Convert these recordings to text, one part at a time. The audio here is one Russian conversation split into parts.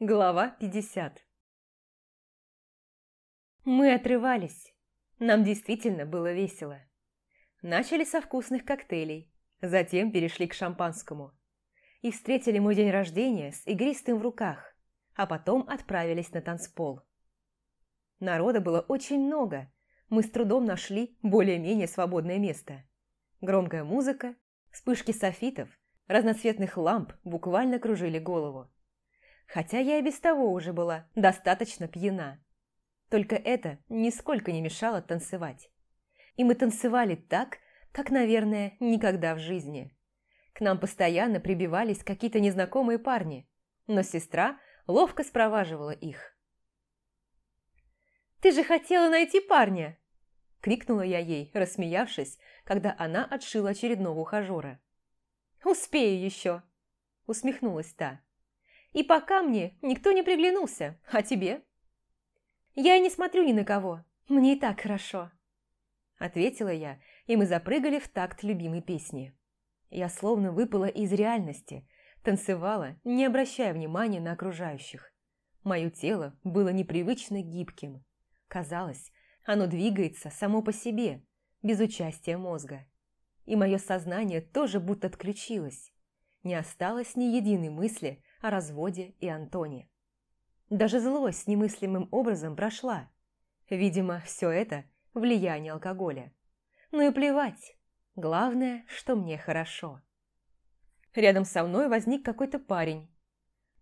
Глава 50 Мы отрывались. Нам действительно было весело. Начали со вкусных коктейлей, затем перешли к шампанскому. И встретили мой день рождения с игристым в руках, а потом отправились на танцпол. Народа было очень много. Мы с трудом нашли более-менее свободное место. Громкая музыка, вспышки софитов, разноцветных ламп буквально кружили голову. Хотя я и без того уже была достаточно пьяна. Только это нисколько не мешало танцевать. И мы танцевали так, как, наверное, никогда в жизни. К нам постоянно прибивались какие-то незнакомые парни, но сестра ловко спроваживала их. «Ты же хотела найти парня!» – крикнула я ей, рассмеявшись, когда она отшила очередного ухажера. «Успею еще!» – усмехнулась та. «И пока мне никто не приглянулся, а тебе?» «Я и не смотрю ни на кого, мне и так хорошо», – ответила я, и мы запрыгали в такт любимой песни. Я словно выпала из реальности, танцевала, не обращая внимания на окружающих. Мое тело было непривычно гибким. Казалось, оно двигается само по себе, без участия мозга и мое сознание тоже будто отключилось. Не осталось ни единой мысли о разводе и Антоне. Даже злость немыслимым образом прошла. Видимо, все это – влияние алкоголя. Ну и плевать. Главное, что мне хорошо. Рядом со мной возник какой-то парень.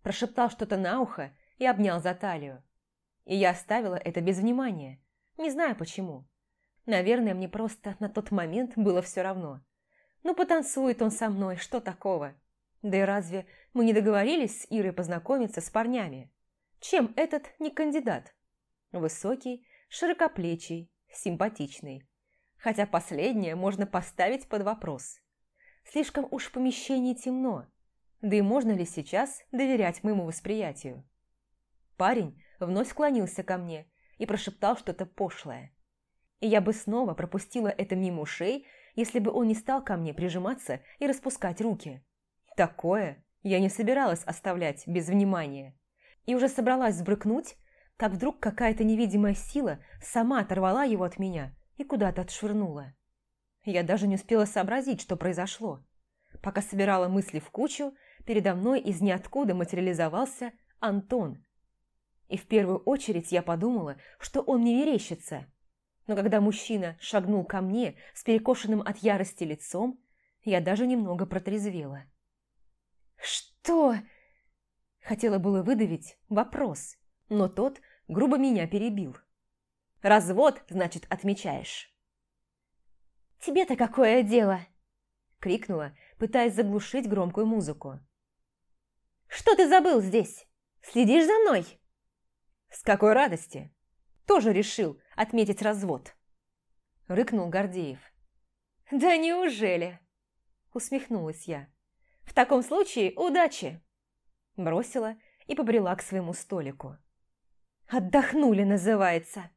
Прошептал что-то на ухо и обнял за талию. И я оставила это без внимания. Не знаю почему. Наверное, мне просто на тот момент было все равно. Ну, потанцует он со мной, что такого? Да и разве мы не договорились с Ирой познакомиться с парнями? Чем этот не кандидат? Высокий, широкоплечий, симпатичный. Хотя последнее можно поставить под вопрос. Слишком уж в помещении темно. Да и можно ли сейчас доверять моему восприятию? Парень вновь склонился ко мне и прошептал что-то пошлое и я бы снова пропустила это мимо ушей, если бы он не стал ко мне прижиматься и распускать руки. Такое я не собиралась оставлять без внимания. И уже собралась сбрыкнуть, как вдруг какая-то невидимая сила сама оторвала его от меня и куда-то отшвырнула. Я даже не успела сообразить, что произошло. Пока собирала мысли в кучу, передо мной из ниоткуда материализовался Антон. И в первую очередь я подумала, что он не мерещится – но когда мужчина шагнул ко мне с перекошенным от ярости лицом, я даже немного протрезвела. «Что?» Хотела было выдавить вопрос, но тот грубо меня перебил. «Развод, значит, отмечаешь?» «Тебе-то какое дело?» крикнула, пытаясь заглушить громкую музыку. «Что ты забыл здесь? Следишь за мной?» «С какой радости!» Тоже решил отметить развод. Рыкнул Гордеев. «Да неужели?» Усмехнулась я. «В таком случае удачи!» Бросила и побрела к своему столику. «Отдохнули, называется!»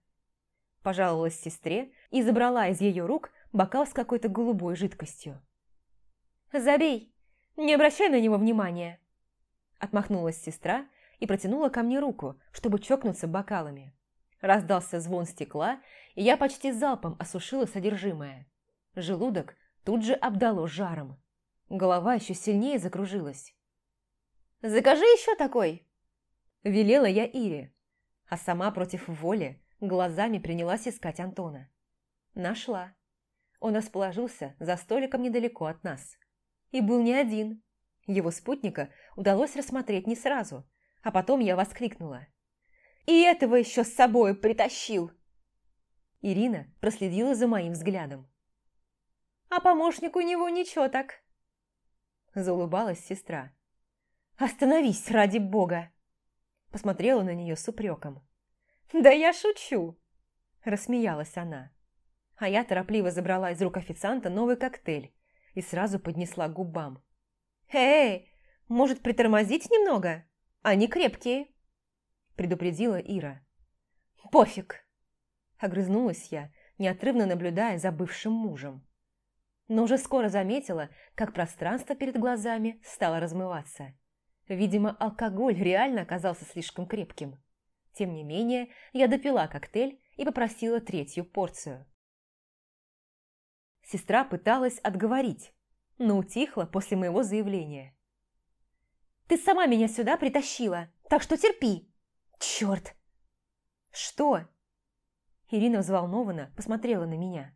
Пожаловалась сестре и забрала из ее рук бокал с какой-то голубой жидкостью. «Забей! Не обращай на него внимания!» Отмахнулась сестра и протянула ко мне руку, чтобы чокнуться бокалами. Раздался звон стекла, и я почти залпом осушила содержимое. Желудок тут же обдало жаром. Голова еще сильнее закружилась. «Закажи еще такой!» Велела я Ире, а сама против воли глазами принялась искать Антона. Нашла. Он расположился за столиком недалеко от нас. И был не один. Его спутника удалось рассмотреть не сразу, а потом я воскликнула. И этого еще с собой притащил!» Ирина проследила за моим взглядом. «А помощник у него ничего так!» Заулыбалась сестра. «Остановись, ради бога!» Посмотрела на нее с упреком. «Да я шучу!» Рассмеялась она. А я торопливо забрала из рук официанта новый коктейль и сразу поднесла к губам. «Эй, может притормозить немного? Они крепкие!» предупредила Ира. «Пофиг!» – огрызнулась я, неотрывно наблюдая за бывшим мужем. Но уже скоро заметила, как пространство перед глазами стало размываться. Видимо, алкоголь реально оказался слишком крепким. Тем не менее, я допила коктейль и попросила третью порцию. Сестра пыталась отговорить, но утихла после моего заявления. «Ты сама меня сюда притащила, так что терпи!» «Черт!» «Что?» Ирина взволнованно посмотрела на меня.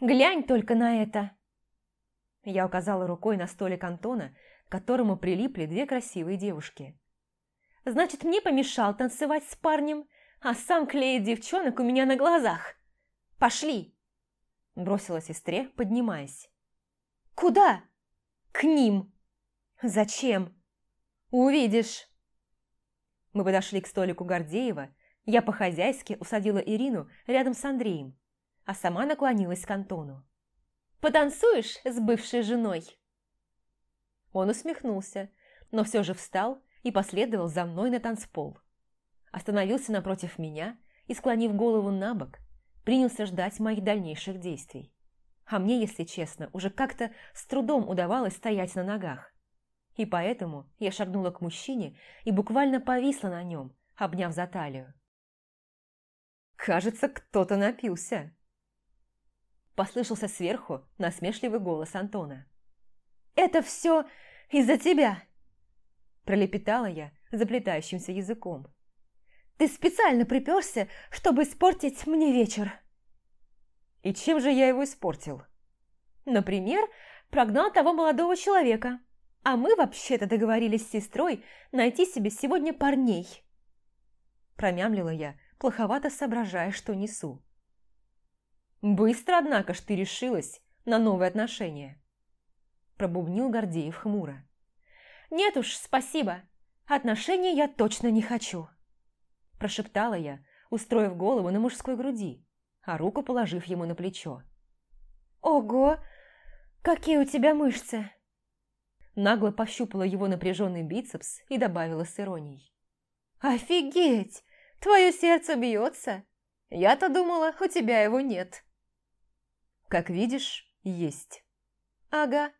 «Глянь только на это!» Я указала рукой на столик Антона, к которому прилипли две красивые девушки. «Значит, мне помешал танцевать с парнем, а сам клеит девчонок у меня на глазах. Пошли!» Бросила сестре, поднимаясь. «Куда?» «К ним!» «Зачем?» «Увидишь!» Мы подошли к столику Гордеева, я по-хозяйски усадила Ирину рядом с Андреем, а сама наклонилась к Антону. Потанцуешь с бывшей женой?» Он усмехнулся, но все же встал и последовал за мной на танцпол. Остановился напротив меня и, склонив голову на бок, принялся ждать моих дальнейших действий. А мне, если честно, уже как-то с трудом удавалось стоять на ногах. И поэтому я шагнула к мужчине и буквально повисла на нем, обняв за талию. «Кажется, кто-то напился», Послышался сверху насмешливый голос Антона. «Это все из-за тебя!» Пролепетала я заплетающимся языком. «Ты специально приперся, чтобы испортить мне вечер!» «И чем же я его испортил?» «Например, прогнал того молодого человека, а мы вообще-то договорились с сестрой найти себе сегодня парней!» Промямлила я, плоховато соображая, что несу. «Быстро, однако ж, ты решилась на новые отношения!» Пробубнил Гордеев хмуро. «Нет уж, спасибо. Отношения я точно не хочу!» Прошептала я, устроив голову на мужской груди, а руку положив ему на плечо. «Ого! Какие у тебя мышцы!» Нагло пощупала его напряженный бицепс и добавила с иронией. «Офигеть! Твое сердце бьется! Я-то думала, у тебя его нет!» Как видишь, есть. Ага,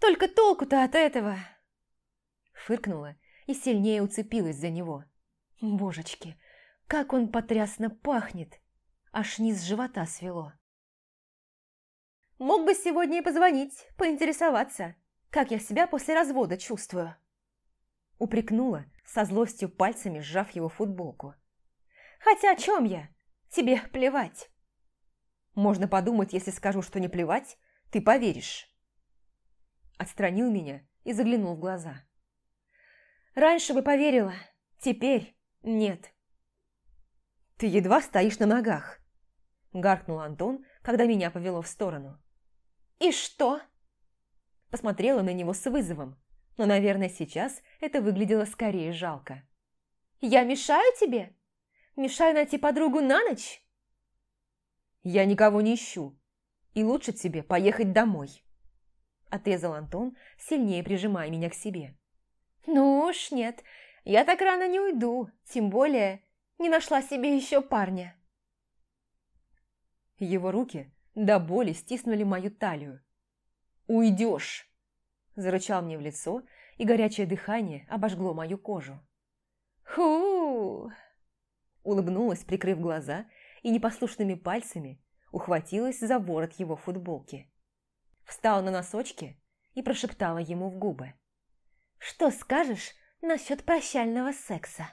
только толку-то от этого. Фыркнула и сильнее уцепилась за него. Божечки, как он потрясно пахнет. Аж низ живота свело. Мог бы сегодня и позвонить, поинтересоваться, как я себя после развода чувствую. Упрекнула, со злостью пальцами сжав его футболку. Хотя о чем я? Тебе плевать. Можно подумать, если скажу, что не плевать, ты поверишь. Отстранил меня и заглянул в глаза. Раньше бы поверила, теперь нет. Ты едва стоишь на ногах, гаркнул Антон, когда меня повело в сторону. И что? Посмотрела на него с вызовом, но, наверное, сейчас это выглядело скорее жалко. «Я мешаю тебе? Мешаю найти подругу на ночь?» «Я никого не ищу, и лучше тебе поехать домой», отрезал Антон, сильнее прижимая меня к себе. «Ну уж нет, я так рано не уйду, тем более не нашла себе еще парня». Его руки до боли стиснули мою талию. «Уйдешь!» – зарычал мне в лицо, и горячее дыхание обожгло мою кожу. «Ху!» – улыбнулась, прикрыв глаза – и непослушными пальцами ухватилась за ворот его футболки. Встала на носочки и прошептала ему в губы. «Что скажешь насчет прощального секса?»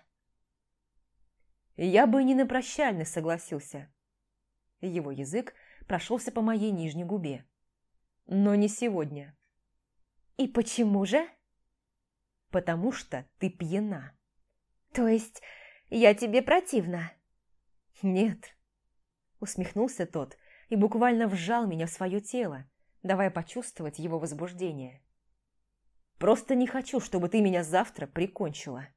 Я бы не на прощальный согласился. Его язык прошелся по моей нижней губе. Но не сегодня. «И почему же?» «Потому что ты пьяна». «То есть я тебе противна?» «Нет, Усмехнулся тот и буквально вжал меня в свое тело, давая почувствовать его возбуждение. «Просто не хочу, чтобы ты меня завтра прикончила».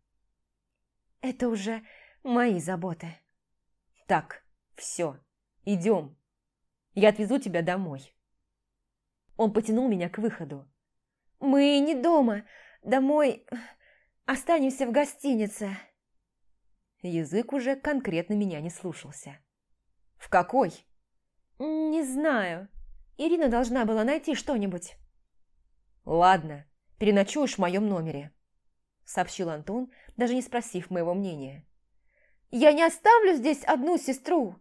«Это уже мои заботы». «Так, все, идем. Я отвезу тебя домой». Он потянул меня к выходу. «Мы не дома. Домой. Останемся в гостинице». Язык уже конкретно меня не слушался. «В какой?» «Не знаю. Ирина должна была найти что-нибудь». «Ладно, переночуешь в моем номере». – сообщил Антон, даже не спросив моего мнения. «Я не оставлю здесь одну сестру!»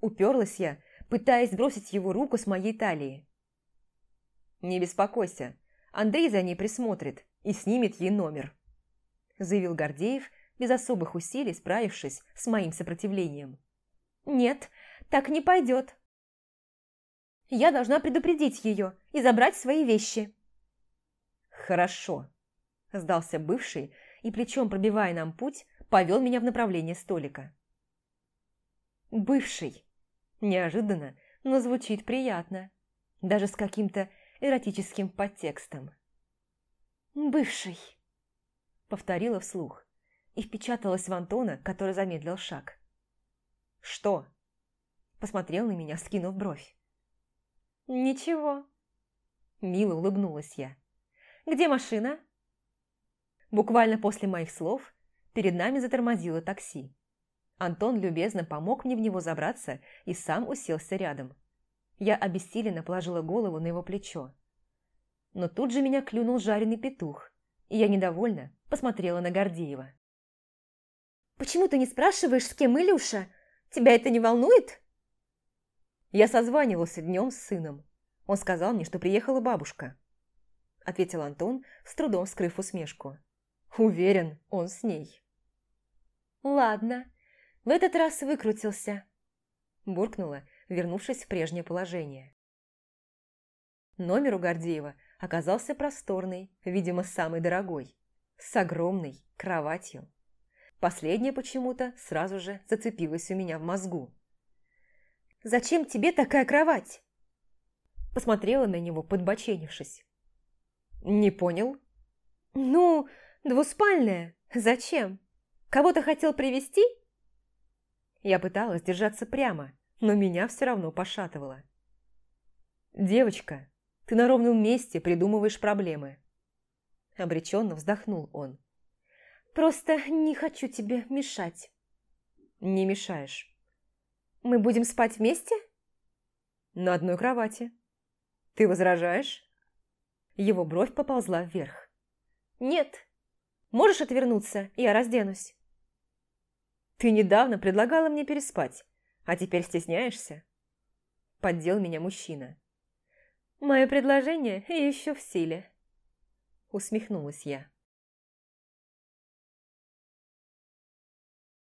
Уперлась я, пытаясь сбросить его руку с моей талии. «Не беспокойся, Андрей за ней присмотрит и снимет ей номер», заявил Гордеев, без особых усилий справившись с моим сопротивлением. «Нет, так не пойдет. Я должна предупредить ее и забрать свои вещи». «Хорошо», – сдался бывший и, плечом пробивая нам путь, повел меня в направлении столика. «Бывший». Неожиданно, но звучит приятно. Даже с каким-то эротическим подтекстом. «Бывший», — повторила вслух и впечаталась в Антона, который замедлил шаг. «Что?» – посмотрел на меня, скинув бровь. «Ничего», – мило улыбнулась я. «Где машина?» Буквально после моих слов перед нами затормозило такси. Антон любезно помог мне в него забраться и сам уселся рядом. Я обессиленно положила голову на его плечо. Но тут же меня клюнул жареный петух, и я недовольно посмотрела на Гордеева. «Почему ты не спрашиваешь, с кем Илюша? Тебя это не волнует?» Я созванивался днем с сыном. Он сказал мне, что приехала бабушка. Ответил Антон, с трудом скрыв усмешку. Уверен, он с ней. «Ладно, в этот раз выкрутился», – буркнула, вернувшись в прежнее положение. Номер у Гордеева оказался просторный, видимо, самый дорогой, с огромной кроватью. Последнее почему-то сразу же зацепилось у меня в мозгу. «Зачем тебе такая кровать?» Посмотрела на него, подбоченившись. «Не понял?» «Ну, двуспальная. Зачем? Кого-то хотел привести я пыталась держаться прямо, но меня все равно пошатывало. «Девочка, ты на ровном месте придумываешь проблемы». Обреченно вздохнул он. «Просто не хочу тебе мешать». «Не мешаешь». «Мы будем спать вместе?» «На одной кровати». «Ты возражаешь?» Его бровь поползла вверх. «Нет. Можешь отвернуться, я разденусь». Ты недавно предлагала мне переспать, а теперь стесняешься?» Поддел меня мужчина. «Мое предложение еще в силе», усмехнулась я.